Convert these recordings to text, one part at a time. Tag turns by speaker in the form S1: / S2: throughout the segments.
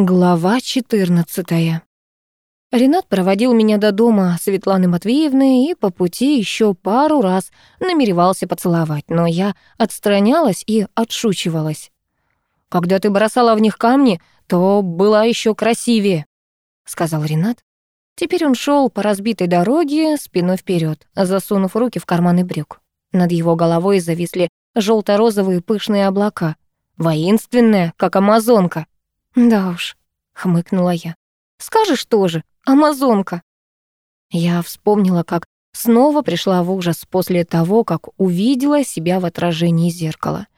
S1: Глава 14. Ренат проводил меня до дома Светланы Матвеевны и по пути еще пару раз намеревался поцеловать, но я отстранялась и отшучивалась. «Когда ты бросала в них камни, то была еще красивее», — сказал Ренат. Теперь он шел по разбитой дороге спиной вперед, засунув руки в карманы брюк. Над его головой зависли желто розовые пышные облака. Воинственная, как амазонка. «Да уж», — хмыкнула я. «Скажешь тоже, амазонка». Я вспомнила, как снова пришла в ужас после того, как увидела себя в отражении зеркала.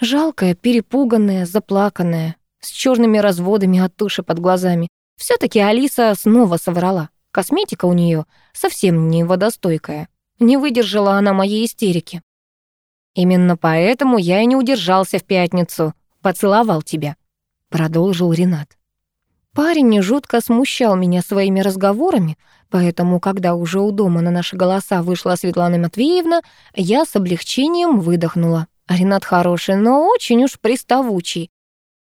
S1: Жалкая, перепуганная, заплаканная, с черными разводами от туши под глазами. все таки Алиса снова соврала. Косметика у нее совсем не водостойкая. Не выдержала она моей истерики. Именно поэтому я и не удержался в пятницу. Поцеловал тебя продолжил Ренат. Парень не жутко смущал меня своими разговорами, поэтому, когда уже у дома на наши голоса вышла Светлана Матвеевна, я с облегчением выдохнула. Ренат хороший, но очень уж приставучий.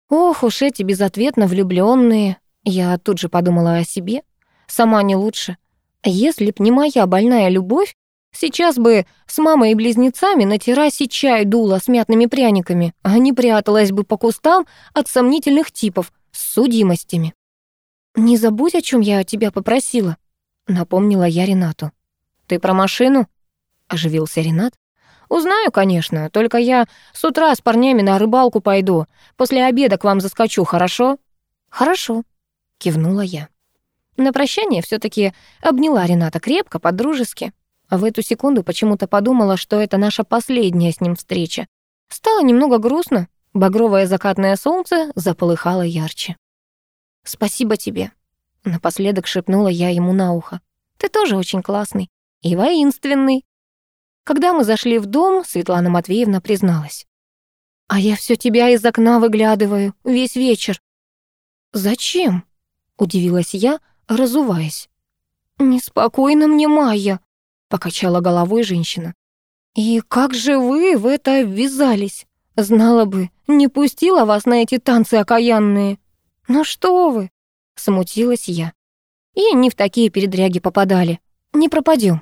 S1: Ох уж эти безответно влюбленные. Я тут же подумала о себе. Сама не лучше. Если б не моя больная любовь, Сейчас бы с мамой и близнецами на террасе чай дула с мятными пряниками, а не пряталась бы по кустам от сомнительных типов с судимостями. «Не забудь, о чем я тебя попросила», — напомнила я Ренату. «Ты про машину?» — оживился Ренат. «Узнаю, конечно, только я с утра с парнями на рыбалку пойду. После обеда к вам заскочу, хорошо?» «Хорошо», — кивнула я. На прощание все таки обняла Рената крепко, по-дружески. А В эту секунду почему-то подумала, что это наша последняя с ним встреча. Стало немного грустно. Багровое закатное солнце заполыхало ярче. «Спасибо тебе», — напоследок шепнула я ему на ухо. «Ты тоже очень классный и воинственный». Когда мы зашли в дом, Светлана Матвеевна призналась. «А я все тебя из окна выглядываю, весь вечер». «Зачем?» — удивилась я, разуваясь. «Неспокойно мне, Майя», — покачала головой женщина. «И как же вы в это ввязались? Знала бы, не пустила вас на эти танцы окаянные». «Ну что вы!» — смутилась я. «И не в такие передряги попадали. Не пропадем.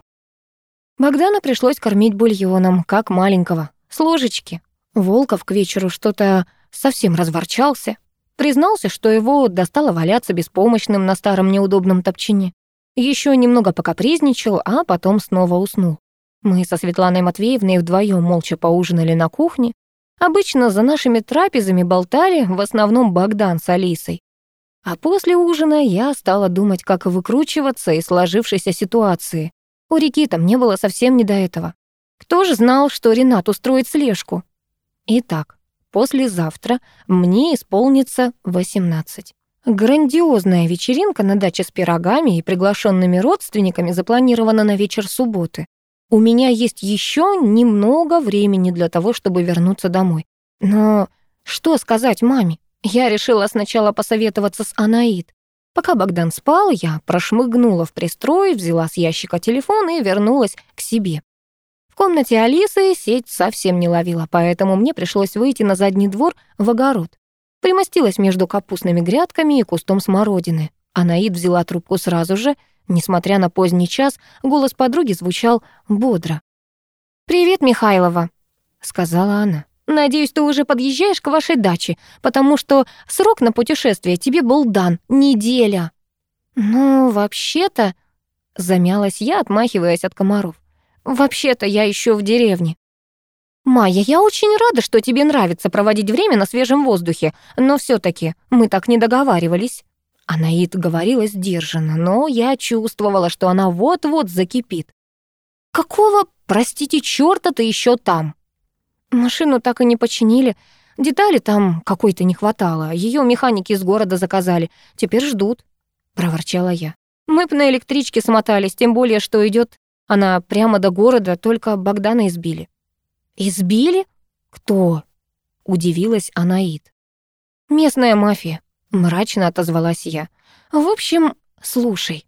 S1: Богдана пришлось кормить бульоном, как маленького, с ложечки. Волков к вечеру что-то совсем разворчался. Признался, что его достало валяться беспомощным на старом неудобном топчине. Еще немного покапризничал, а потом снова уснул. Мы со Светланой Матвеевной вдвоем молча поужинали на кухне. Обычно за нашими трапезами болтали в основном Богдан с Алисой. А после ужина я стала думать, как выкручиваться из сложившейся ситуации. У реки там не было совсем не до этого. Кто же знал, что Ренат устроит слежку? Итак, послезавтра мне исполнится 18. Грандиозная вечеринка на даче с пирогами и приглашенными родственниками запланирована на вечер субботы. У меня есть еще немного времени для того, чтобы вернуться домой. Но что сказать маме? Я решила сначала посоветоваться с Анаид. Пока Богдан спал, я прошмыгнула в пристрой, взяла с ящика телефон и вернулась к себе. В комнате Алисы сеть совсем не ловила, поэтому мне пришлось выйти на задний двор в огород примостилась между капустными грядками и кустом смородины. А Наид взяла трубку сразу же. Несмотря на поздний час, голос подруги звучал бодро. «Привет, Михайлова», — сказала она. «Надеюсь, ты уже подъезжаешь к вашей даче, потому что срок на путешествие тебе был дан — неделя». «Ну, вообще-то...» — замялась я, отмахиваясь от комаров. «Вообще-то я еще в деревне». «Майя, я очень рада, что тебе нравится проводить время на свежем воздухе, но все таки мы так не договаривались». Анаид говорила сдержанно, но я чувствовала, что она вот-вот закипит. «Какого, простите, чёрта ты еще там?» Машину так и не починили. Детали там какой-то не хватало. Ее механики из города заказали. Теперь ждут», — проворчала я. «Мы б на электричке смотались, тем более, что идет она прямо до города, только Богдана избили». Избили? Кто? Удивилась Анаит. Местная мафия, мрачно отозвалась я. В общем, слушай.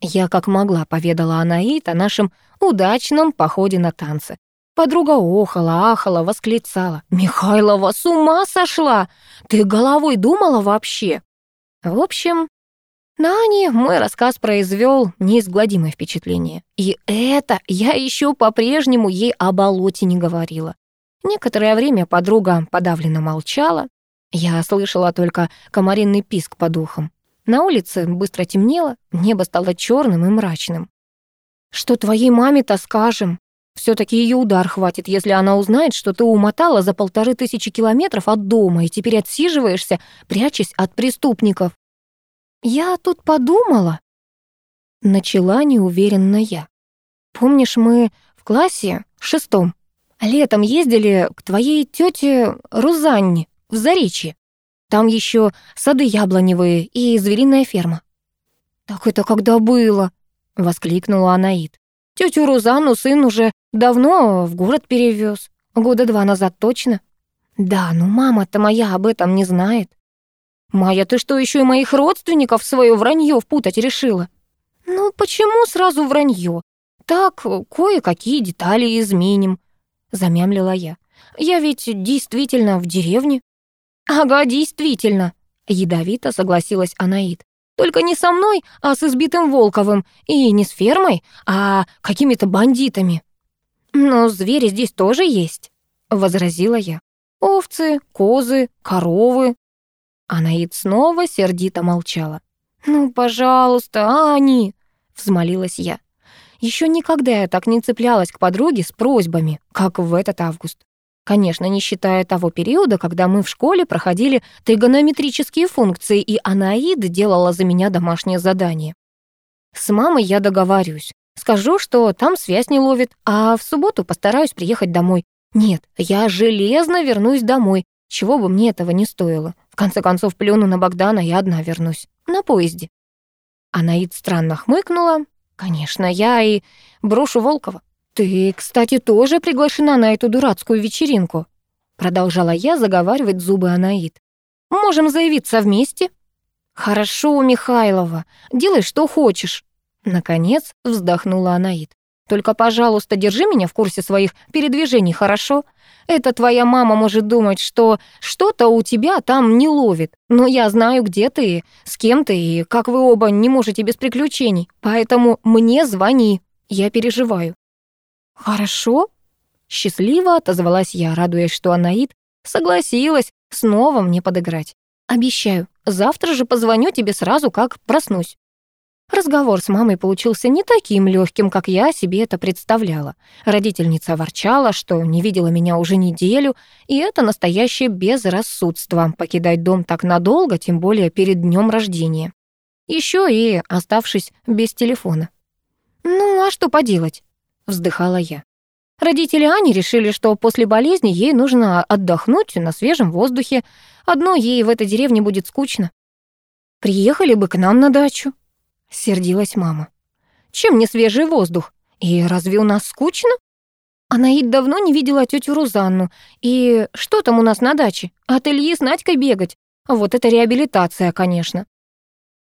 S1: Я как могла поведала Анаит о нашем удачном походе на танцы. Подруга охала, ахала, восклицала. «Михайлова, с ума сошла! Ты головой думала вообще?» В общем, на Ане мой рассказ произвел неизгладимое впечатление. И это я еще по-прежнему ей о болоте не говорила. Некоторое время подруга подавленно молчала. Я слышала только комаринный писк по духам. На улице быстро темнело, небо стало черным и мрачным. «Что твоей маме-то скажем? все таки ее удар хватит, если она узнает, что ты умотала за полторы тысячи километров от дома и теперь отсиживаешься, прячась от преступников». «Я тут подумала», — начала неуверенно я. «Помнишь, мы в классе шестом летом ездили к твоей тете Рузанне в Заречье. Там еще сады яблоневые и звериная ферма». «Так это когда было?» — воскликнула Анаид. «Тетю Рузанну сын уже давно в город перевез. Года два назад точно». «Да, ну мама-то моя об этом не знает». Майя, ты что, еще и моих родственников в свое вранье впутать решила? Ну почему сразу вранье? Так, кое-какие детали изменим, замямлила я. Я ведь действительно в деревне. Ага, действительно, ядовито согласилась Анаит. Только не со мной, а с избитым Волковым. И не с фермой, а какими-то бандитами. Но звери здесь тоже есть, возразила я. Овцы, козы, коровы, Анаид снова сердито молчала. «Ну, пожалуйста, Ани!» — взмолилась я. Еще никогда я так не цеплялась к подруге с просьбами, как в этот август. Конечно, не считая того периода, когда мы в школе проходили тригонометрические функции, и Анаид делала за меня домашнее задание. С мамой я договариваюсь. Скажу, что там связь не ловит, а в субботу постараюсь приехать домой. Нет, я железно вернусь домой, чего бы мне этого не стоило. В конце концов, плюну на Богдана, я одна вернусь. На поезде». Анаид странно хмыкнула. «Конечно, я и брошу Волкова». «Ты, кстати, тоже приглашена на эту дурацкую вечеринку», продолжала я заговаривать зубы Анаид. «Можем заявиться вместе». «Хорошо, Михайлова, делай, что хочешь». Наконец вздохнула Анаид. Только, пожалуйста, держи меня в курсе своих передвижений, хорошо? Это твоя мама может думать, что что-то у тебя там не ловит. Но я знаю, где ты, с кем ты и как вы оба не можете без приключений. Поэтому мне звони. Я переживаю». «Хорошо?» Счастливо отозвалась я, радуясь, что Анаид согласилась снова мне подыграть. «Обещаю, завтра же позвоню тебе сразу, как проснусь». Разговор с мамой получился не таким легким, как я себе это представляла. Родительница ворчала, что не видела меня уже неделю, и это настоящее безрассудство — покидать дом так надолго, тем более перед днем рождения. Еще и оставшись без телефона. «Ну, а что поделать?» — вздыхала я. Родители Ани решили, что после болезни ей нужно отдохнуть на свежем воздухе. Одно ей в этой деревне будет скучно. «Приехали бы к нам на дачу», Сердилась мама. «Чем не свежий воздух? И разве у нас скучно?» Анаид давно не видела тетю Рузанну. И что там у нас на даче? От Ильи с Надькой бегать. Вот это реабилитация, конечно.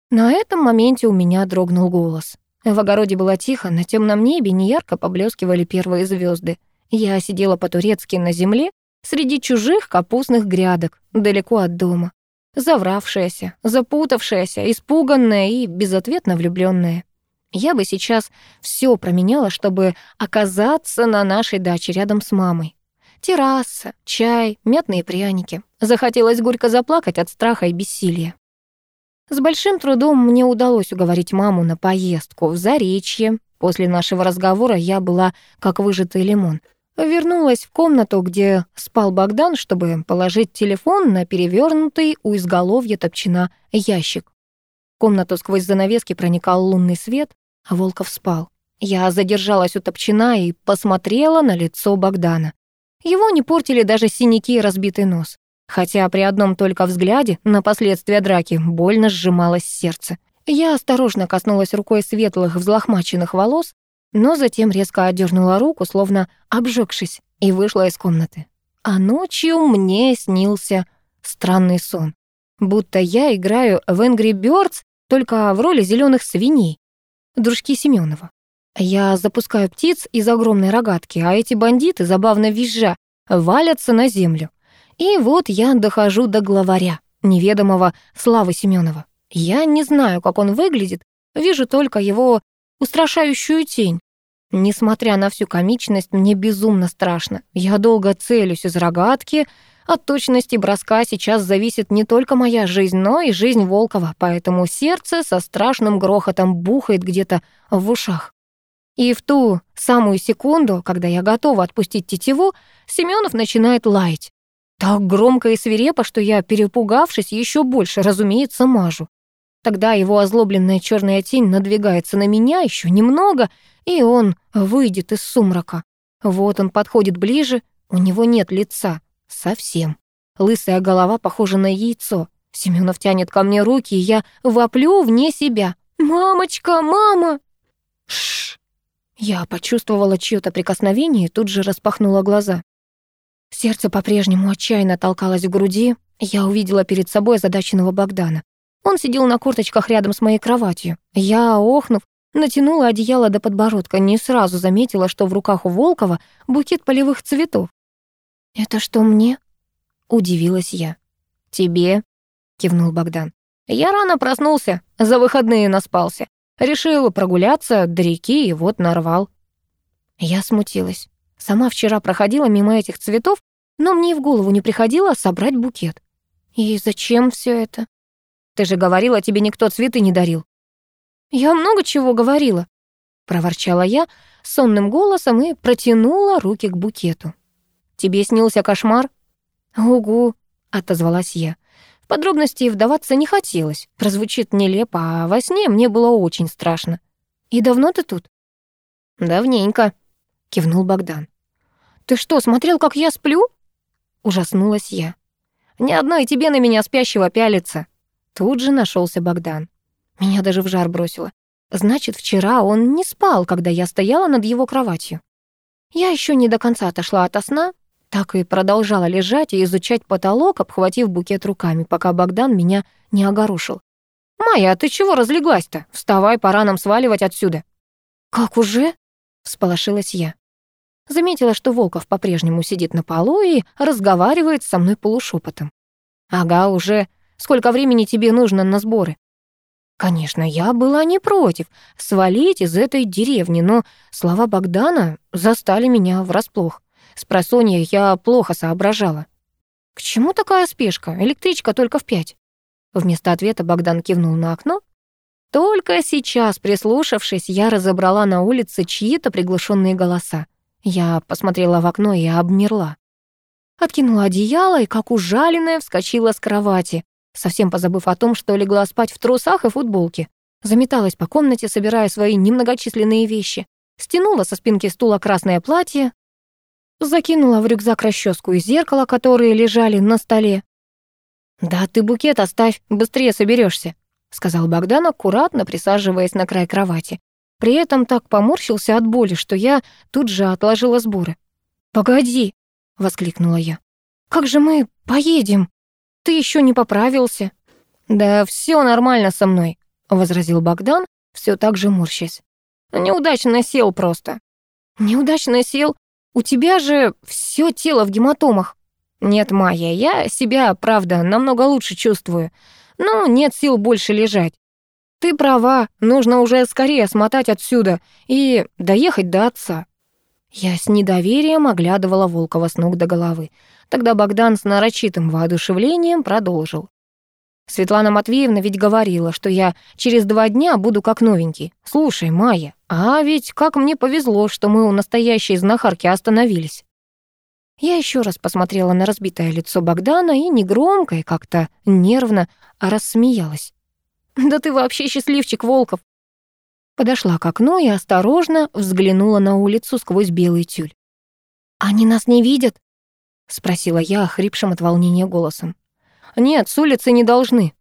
S1: На этом моменте у меня дрогнул голос. В огороде было тихо, на темном небе неярко поблескивали первые звезды. Я сидела по-турецки на земле среди чужих капустных грядок, далеко от дома завравшаяся, запутавшаяся, испуганная и безответно влюбленная. Я бы сейчас все променяла, чтобы оказаться на нашей даче рядом с мамой. Терраса, чай, мятные пряники. Захотелось горько заплакать от страха и бессилия. С большим трудом мне удалось уговорить маму на поездку в Заречье. После нашего разговора я была как выжатый лимон — вернулась в комнату, где спал Богдан, чтобы положить телефон на перевернутый у изголовья топчина ящик. В комнату сквозь занавески проникал лунный свет, а Волков спал. Я задержалась у топчина и посмотрела на лицо Богдана. Его не портили даже синяки и разбитый нос. Хотя при одном только взгляде на последствия драки больно сжималось сердце. Я осторожно коснулась рукой светлых взлохмаченных волос, но затем резко отдернула руку, словно обжегшись, и вышла из комнаты. А ночью мне снился странный сон. Будто я играю в Angry Birds только в роли зеленых свиней, дружки Семенова. Я запускаю птиц из огромной рогатки, а эти бандиты, забавно визжа, валятся на землю. И вот я дохожу до главаря, неведомого Славы Семенова. Я не знаю, как он выглядит, вижу только его устрашающую тень. Несмотря на всю комичность, мне безумно страшно. Я долго целюсь из рогатки. От точности броска сейчас зависит не только моя жизнь, но и жизнь Волкова, поэтому сердце со страшным грохотом бухает где-то в ушах. И в ту самую секунду, когда я готова отпустить тетиву, Семенов начинает лаять. Так громко и свирепо, что я, перепугавшись, еще больше, разумеется, мажу. Тогда его озлобленная черная тень надвигается на меня еще немного, и он выйдет из сумрака. Вот он подходит ближе, у него нет лица. Совсем. Лысая голова похожа на яйцо. Семенов тянет ко мне руки, и я воплю вне себя. «Мамочка, мама!» Шш. Я почувствовала чьё-то прикосновение и тут же распахнула глаза. Сердце по-прежнему отчаянно толкалось в груди. Я увидела перед собой озадаченного Богдана. Он сидел на курточках рядом с моей кроватью. Я, охнув, натянула одеяло до подбородка, не сразу заметила, что в руках у Волкова букет полевых цветов. «Это что мне?» — удивилась я. «Тебе?» — кивнул Богдан. «Я рано проснулся, за выходные наспался. Решил прогуляться до реки и вот нарвал». Я смутилась. Сама вчера проходила мимо этих цветов, но мне и в голову не приходило собрать букет. «И зачем все это?» Ты же говорила, тебе никто цветы не дарил». «Я много чего говорила», — проворчала я сонным голосом и протянула руки к букету. «Тебе снился кошмар?» «Угу», — отозвалась я. В подробности вдаваться не хотелось. Прозвучит нелепо, а во сне мне было очень страшно. «И давно ты тут?» «Давненько», — кивнул Богдан. «Ты что, смотрел, как я сплю?» Ужаснулась я. «Ни одной тебе на меня спящего пялится». Тут же нашелся Богдан. Меня даже в жар бросило. Значит, вчера он не спал, когда я стояла над его кроватью. Я еще не до конца отошла от сна, так и продолжала лежать и изучать потолок, обхватив букет руками, пока Богдан меня не огорушил. «Майя, а ты чего разлеглась-то? Вставай, пора нам сваливать отсюда». «Как уже?» — всполошилась я. Заметила, что Волков по-прежнему сидит на полу и разговаривает со мной полушепотом. «Ага, уже Сколько времени тебе нужно на сборы?» Конечно, я была не против свалить из этой деревни, но слова Богдана застали меня врасплох. С просонья я плохо соображала. «К чему такая спешка? Электричка только в пять». Вместо ответа Богдан кивнул на окно. Только сейчас, прислушавшись, я разобрала на улице чьи-то приглушенные голоса. Я посмотрела в окно и обмерла. Откинула одеяло и, как ужаленная, вскочила с кровати совсем позабыв о том, что легла спать в трусах и футболке. Заметалась по комнате, собирая свои немногочисленные вещи. Стянула со спинки стула красное платье, закинула в рюкзак расческу и зеркало, которые лежали на столе. «Да ты букет оставь, быстрее соберешься, сказал Богдан, аккуратно присаживаясь на край кровати. При этом так поморщился от боли, что я тут же отложила сборы. «Погоди!» — воскликнула я. «Как же мы поедем?» ты еще не поправился». «Да все нормально со мной», — возразил Богдан, все так же морщась. «Неудачно сел просто». «Неудачно сел? У тебя же все тело в гематомах». «Нет, Майя, я себя, правда, намного лучше чувствую, но нет сил больше лежать. Ты права, нужно уже скорее смотать отсюда и доехать до отца». Я с недоверием оглядывала Волкова с ног до головы. Тогда Богдан с нарочитым воодушевлением продолжил. Светлана Матвеевна ведь говорила, что я через два дня буду как новенький. Слушай, Майя, а ведь как мне повезло, что мы у настоящей знахарки остановились. Я еще раз посмотрела на разбитое лицо Богдана и негромко и как-то нервно рассмеялась. «Да ты вообще счастливчик, Волков!» Подошла к окну и осторожно взглянула на улицу сквозь белый тюль. «Они нас не видят?» спросила я охрипшим от волнения голосом. Нет, с улицы не должны.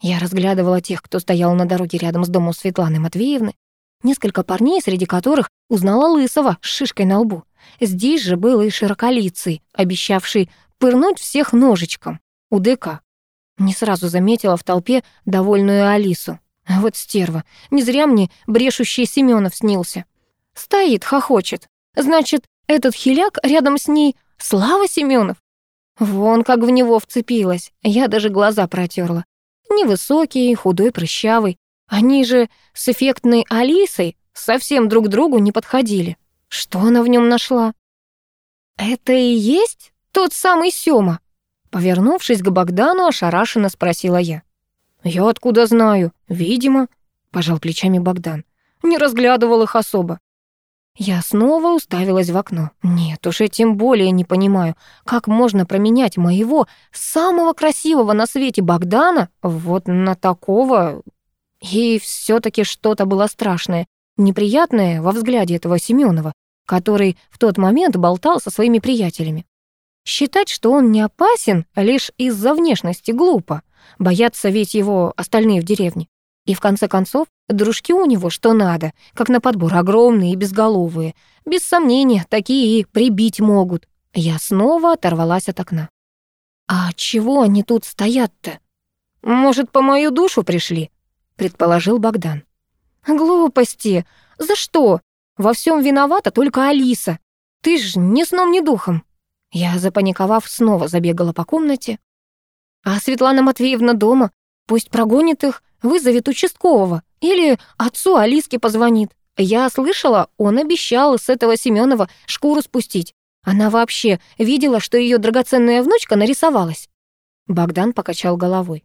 S1: Я разглядывала тех, кто стоял на дороге рядом с домом Светланы Матвеевны. Несколько парней, среди которых узнала Лысого с шишкой на лбу. Здесь же был и широколицый, обещавший пырнуть всех ножичком. Удыка. Не сразу заметила в толпе довольную Алису. Вот стерва. Не зря мне брешущий Семенов снился. Стоит, хохочет. Значит, этот хиляк рядом с ней Слава Семенов! Вон как в него вцепилась, я даже глаза протерла. Невысокий, худой, прыщавый. Они же с эффектной Алисой совсем друг другу не подходили. Что она в нем нашла? «Это и есть тот самый Сёма?» Повернувшись к Богдану, ошарашенно спросила я. «Я откуда знаю? Видимо», — пожал плечами Богдан. «Не разглядывал их особо». Я снова уставилась в окно. Нет уж, и тем более не понимаю, как можно променять моего самого красивого на свете Богдана вот на такого. И все таки что-то было страшное, неприятное во взгляде этого Семенова, который в тот момент болтал со своими приятелями. Считать, что он не опасен, лишь из-за внешности глупо. Боятся ведь его остальные в деревне. И в конце концов, Дружки у него что надо, как на подбор огромные и безголовые. Без сомнения, такие и прибить могут. Я снова оторвалась от окна. «А чего они тут стоят-то?» «Может, по мою душу пришли?» — предположил Богдан. «Глупости! За что? Во всем виновата только Алиса. Ты ж ни сном, ни духом!» Я, запаниковав, снова забегала по комнате. «А Светлана Матвеевна дома? Пусть прогонит их, вызовет участкового. Или отцу Алиски позвонит. Я слышала, он обещал с этого Семенова шкуру спустить. Она вообще видела, что ее драгоценная внучка нарисовалась?» Богдан покачал головой.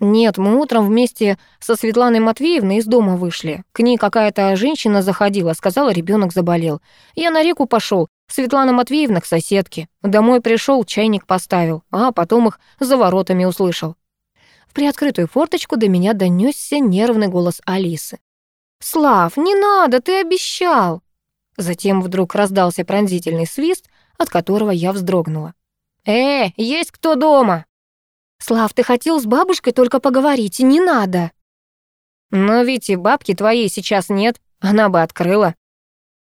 S1: «Нет, мы утром вместе со Светланой Матвеевной из дома вышли. К ней какая-то женщина заходила, сказала, ребенок заболел. Я на реку пошел. Светлана Матвеевна к соседке. Домой пришел, чайник поставил, а потом их за воротами услышал. При открытую форточку до меня донёсся нервный голос Алисы. «Слав, не надо, ты обещал!» Затем вдруг раздался пронзительный свист, от которого я вздрогнула. «Э, есть кто дома?» «Слав, ты хотел с бабушкой только поговорить, не надо!» «Но ведь и бабки твоей сейчас нет, она бы открыла».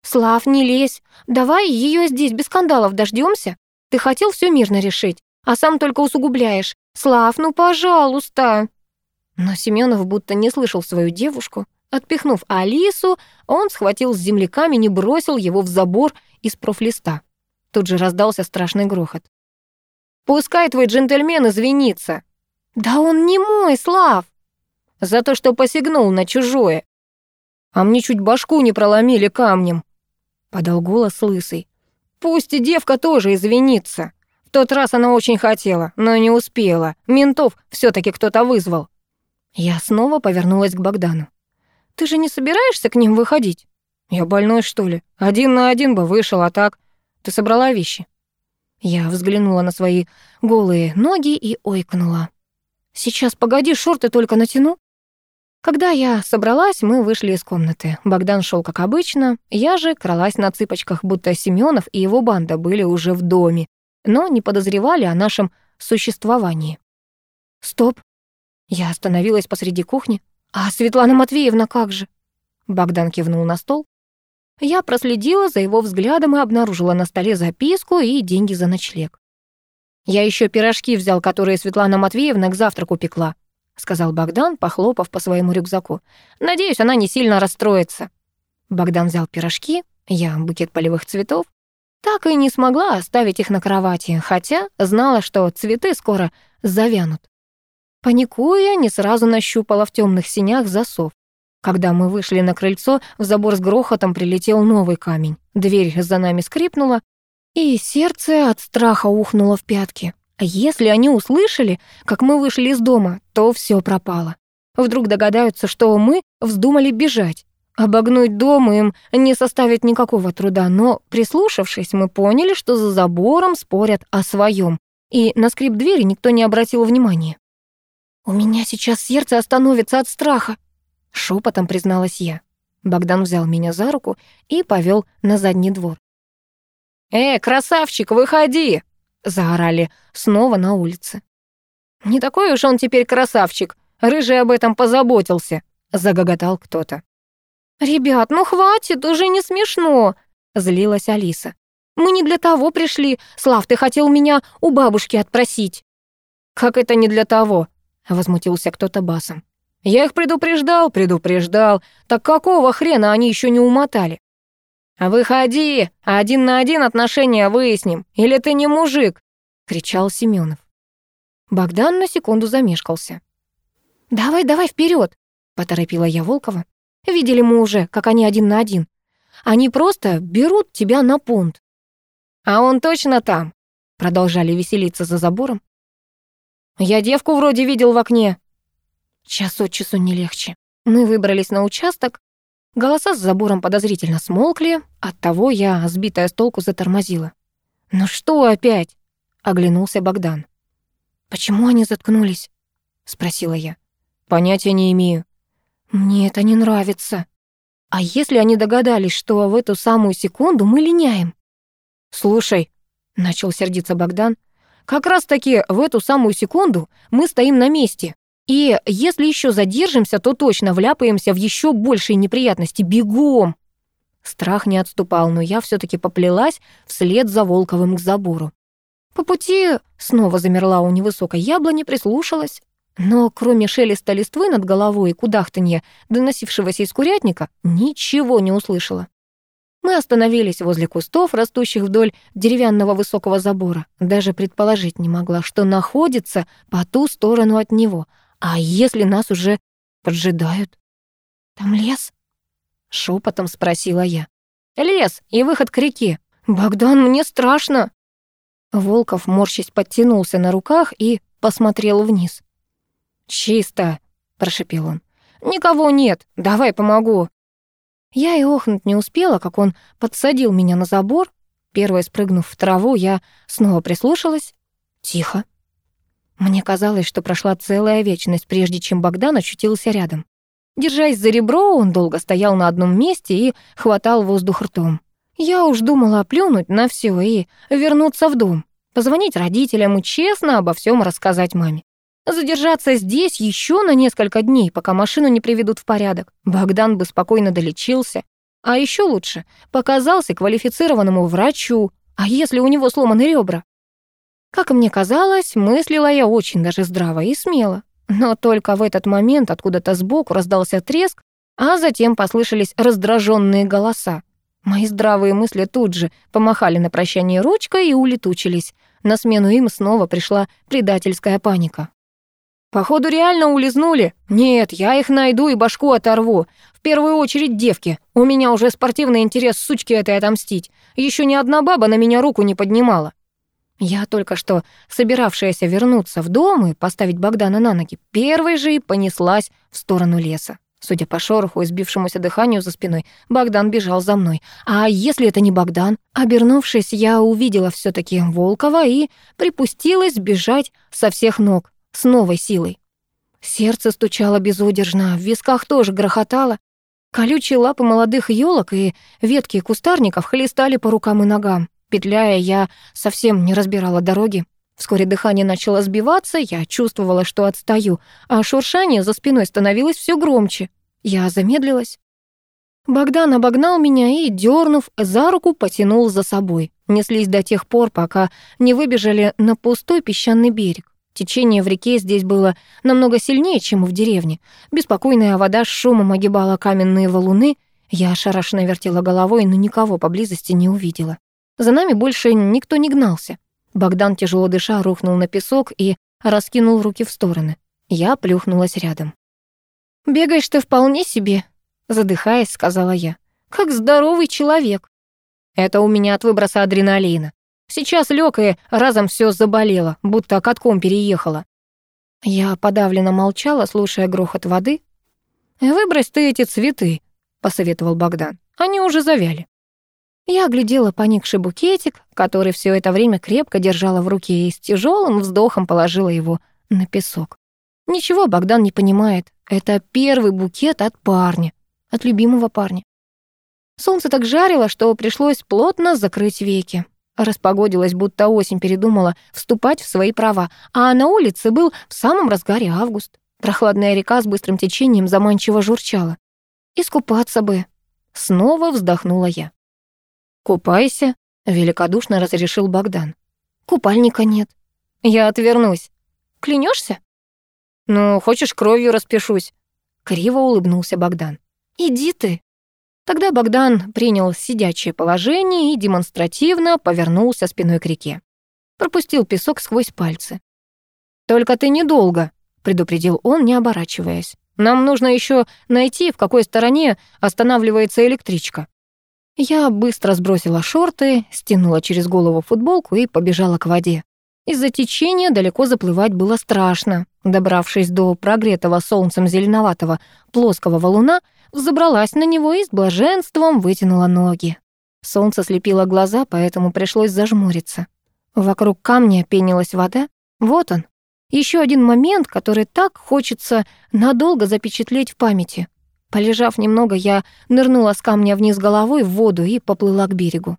S1: «Слав, не лезь, давай ее здесь без скандалов дождемся. Ты хотел все мирно решить, а сам только усугубляешь. Слав, ну пожалуйста!» Но Семенов будто не слышал свою девушку. Отпихнув Алису, он схватил с земли камень и бросил его в забор из профлиста. Тут же раздался страшный грохот. «Пускай твой джентльмен извинится!» «Да он не мой, Слав!» «За то, что посягнул на чужое!» «А мне чуть башку не проломили камнем!» Подал голос лысый. «Пусть и девка тоже извинится!» тот раз она очень хотела, но не успела. Ментов все таки кто-то вызвал». Я снова повернулась к Богдану. «Ты же не собираешься к ним выходить?» «Я больной, что ли? Один на один бы вышел, а так? Ты собрала вещи?» Я взглянула на свои голые ноги и ойкнула. «Сейчас, погоди, шорты только натяну». Когда я собралась, мы вышли из комнаты. Богдан шел как обычно, я же кралась на цыпочках, будто Семенов и его банда были уже в доме, но не подозревали о нашем существовании. «Стоп!» Я остановилась посреди кухни. «А Светлана Матвеевна как же?» Богдан кивнул на стол. Я проследила за его взглядом и обнаружила на столе записку и деньги за ночлег. «Я еще пирожки взял, которые Светлана Матвеевна к завтраку пекла», сказал Богдан, похлопав по своему рюкзаку. «Надеюсь, она не сильно расстроится». Богдан взял пирожки, я букет полевых цветов, так и не смогла оставить их на кровати, хотя знала, что цветы скоро завянут. Паникуя, не сразу нащупала в темных синях засов. Когда мы вышли на крыльцо, в забор с грохотом прилетел новый камень. Дверь за нами скрипнула, и сердце от страха ухнуло в пятки. А если они услышали, как мы вышли из дома, то все пропало. Вдруг догадаются, что мы вздумали бежать. Обогнуть дом им не составит никакого труда, но, прислушавшись, мы поняли, что за забором спорят о своем, и на скрип двери никто не обратил внимания. «У меня сейчас сердце остановится от страха», — шепотом призналась я. Богдан взял меня за руку и повел на задний двор. Э, красавчик, выходи!» — заорали снова на улице. «Не такой уж он теперь красавчик, рыжий об этом позаботился», — загоготал кто-то. «Ребят, ну хватит, уже не смешно!» — злилась Алиса. «Мы не для того пришли. Слав, ты хотел меня у бабушки отпросить». «Как это не для того?» — возмутился кто-то басом. «Я их предупреждал, предупреждал. Так какого хрена они еще не умотали?» «Выходи, один на один отношения выясним, или ты не мужик!» — кричал Семенов. Богдан на секунду замешкался. «Давай, давай, вперед! поторопила я Волкова. Видели мы уже, как они один на один. Они просто берут тебя на понт. А он точно там. Продолжали веселиться за забором. Я девку вроде видел в окне. Час от часу не легче. Мы выбрались на участок. Голоса с забором подозрительно смолкли. Оттого я, сбитая с толку, затормозила. «Ну что опять?» — оглянулся Богдан. «Почему они заткнулись?» — спросила я. «Понятия не имею», мне это не нравится. А если они догадались, что в эту самую секунду мы линяем? Слушай, начал сердиться Богдан, как раз-таки в эту самую секунду мы стоим на месте. И если еще задержимся, то точно вляпаемся в еще большие неприятности. Бегом! Страх не отступал, но я все таки поплелась вслед за Волковым к забору. По пути снова замерла у невысокой яблони, прислушалась. Но кроме шелеста листвы над головой и кудахтанья, доносившегося из курятника, ничего не услышала. Мы остановились возле кустов, растущих вдоль деревянного высокого забора. Даже предположить не могла, что находится по ту сторону от него. А если нас уже поджидают? «Там лес?» — шепотом спросила я. «Лес и выход к реке. Богдан, мне страшно!» Волков, морщись, подтянулся на руках и посмотрел вниз чисто!» – прошипел он. «Никого нет! Давай помогу!» Я и охнуть не успела, как он подсадил меня на забор. Первой спрыгнув в траву, я снова прислушалась. Тихо. Мне казалось, что прошла целая вечность, прежде чем Богдан очутился рядом. Держась за ребро, он долго стоял на одном месте и хватал воздух ртом. Я уж думала плюнуть на все и вернуться в дом, позвонить родителям и честно обо всем рассказать маме. Задержаться здесь еще на несколько дней, пока машину не приведут в порядок. Богдан бы спокойно долечился. А еще лучше, показался квалифицированному врачу. А если у него сломаны ребра? Как мне казалось, мыслила я очень даже здраво и смело. Но только в этот момент откуда-то сбоку раздался треск, а затем послышались раздраженные голоса. Мои здравые мысли тут же помахали на прощание ручкой и улетучились. На смену им снова пришла предательская паника. Походу, реально улизнули. Нет, я их найду и башку оторву. В первую очередь девки. У меня уже спортивный интерес сучке этой отомстить. Еще ни одна баба на меня руку не поднимала. Я только что, собиравшаяся вернуться в дом и поставить Богдана на ноги, первой же и понеслась в сторону леса. Судя по шороху и сбившемуся дыханию за спиной, Богдан бежал за мной. А если это не Богдан? Обернувшись, я увидела все таки Волкова и припустилась бежать со всех ног с новой силой. Сердце стучало безудержно, в висках тоже грохотало. Колючие лапы молодых елок и ветки кустарников хлестали по рукам и ногам. Петляя, я совсем не разбирала дороги. Вскоре дыхание начало сбиваться, я чувствовала, что отстаю, а шуршание за спиной становилось все громче. Я замедлилась. Богдан обогнал меня и, дернув за руку, потянул за собой. Неслись до тех пор, пока не выбежали на пустой песчаный берег. Течение в реке здесь было намного сильнее, чем в деревне. Беспокойная вода с шумом огибала каменные валуны. Я ошарашенно вертела головой, но никого поблизости не увидела. За нами больше никто не гнался. Богдан, тяжело дыша, рухнул на песок и раскинул руки в стороны. Я плюхнулась рядом. «Бегаешь ты вполне себе», — задыхаясь, сказала я. «Как здоровый человек». «Это у меня от выброса адреналина», Сейчас легкое разом все заболело, будто катком переехала. Я подавленно молчала, слушая грохот воды. «Выбрось ты эти цветы», — посоветовал Богдан. «Они уже завяли». Я оглядела поникший букетик, который все это время крепко держала в руке и с тяжелым вздохом положила его на песок. Ничего Богдан не понимает. Это первый букет от парня, от любимого парня. Солнце так жарило, что пришлось плотно закрыть веки. Распогодилась, будто осень передумала вступать в свои права, а на улице был в самом разгаре август. Прохладная река с быстрым течением заманчиво журчала. «Искупаться бы!» Снова вздохнула я. «Купайся», — великодушно разрешил Богдан. «Купальника нет». «Я отвернусь». Клянешься? «Ну, хочешь, кровью распишусь». Криво улыбнулся Богдан. «Иди ты». Тогда Богдан принял сидячее положение и демонстративно повернулся спиной к реке. Пропустил песок сквозь пальцы. «Только ты недолго», — предупредил он, не оборачиваясь. «Нам нужно еще найти, в какой стороне останавливается электричка». Я быстро сбросила шорты, стянула через голову футболку и побежала к воде. Из-за течения далеко заплывать было страшно. Добравшись до прогретого солнцем зеленоватого плоского валуна, взобралась на него и с блаженством вытянула ноги. Солнце слепило глаза, поэтому пришлось зажмуриться. Вокруг камня пенилась вода. Вот он. Еще один момент, который так хочется надолго запечатлеть в памяти. Полежав немного, я нырнула с камня вниз головой в воду и поплыла к берегу.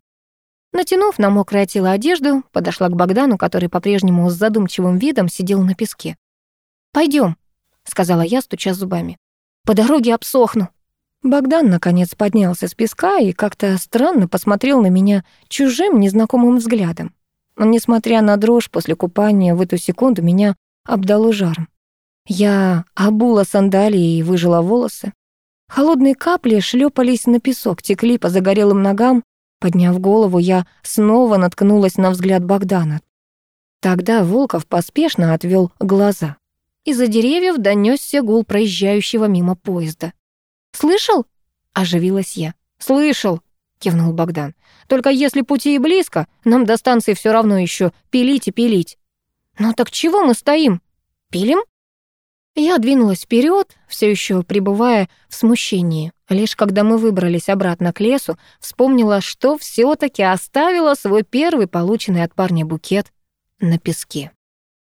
S1: Натянув на мокрое тело одежду, подошла к Богдану, который по-прежнему с задумчивым видом сидел на песке. Пойдем, сказала я, стуча зубами. «По дороге обсохну». Богдан наконец поднялся с песка и как-то странно посмотрел на меня чужим незнакомым взглядом. Несмотря на дрожь после купания, в эту секунду меня обдало жаром. Я обула сандалии и выжила волосы. Холодные капли шлепались на песок, текли по загорелым ногам. Подняв голову, я снова наткнулась на взгляд Богдана. Тогда Волков поспешно отвел глаза. Из-за деревьев донесся гул проезжающего мимо поезда. Слышал?» — оживилась я. «Слышал!» — кивнул Богдан. «Только если пути и близко, нам до станции все равно еще пилить и пилить». «Ну так чего мы стоим? Пилим?» Я двинулась вперед, все еще пребывая в смущении. Лишь когда мы выбрались обратно к лесу, вспомнила, что все таки оставила свой первый полученный от парня букет на песке.